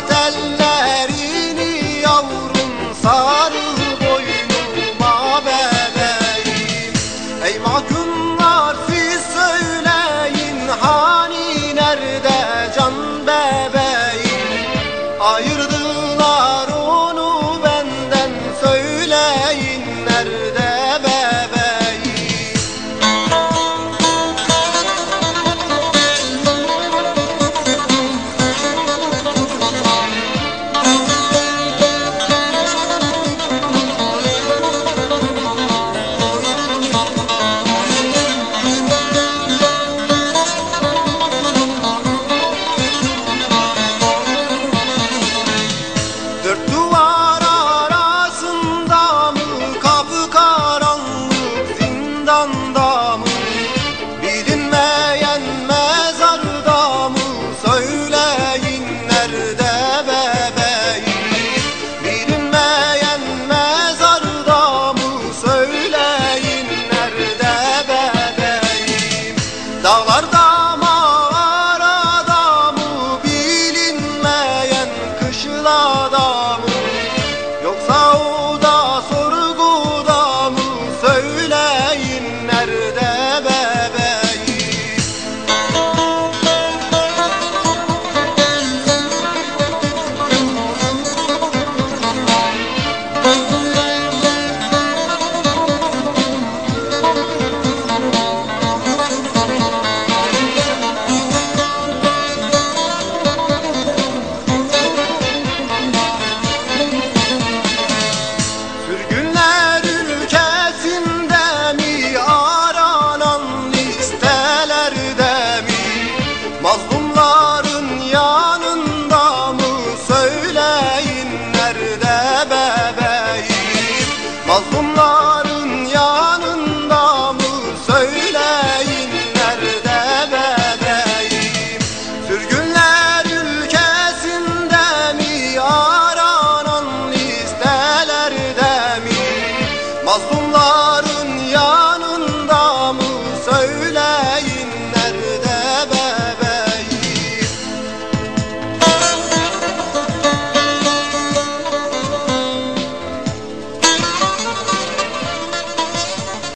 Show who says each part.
Speaker 1: fratello Dağlarda mağarada mı bilinmeyen kışlada aranan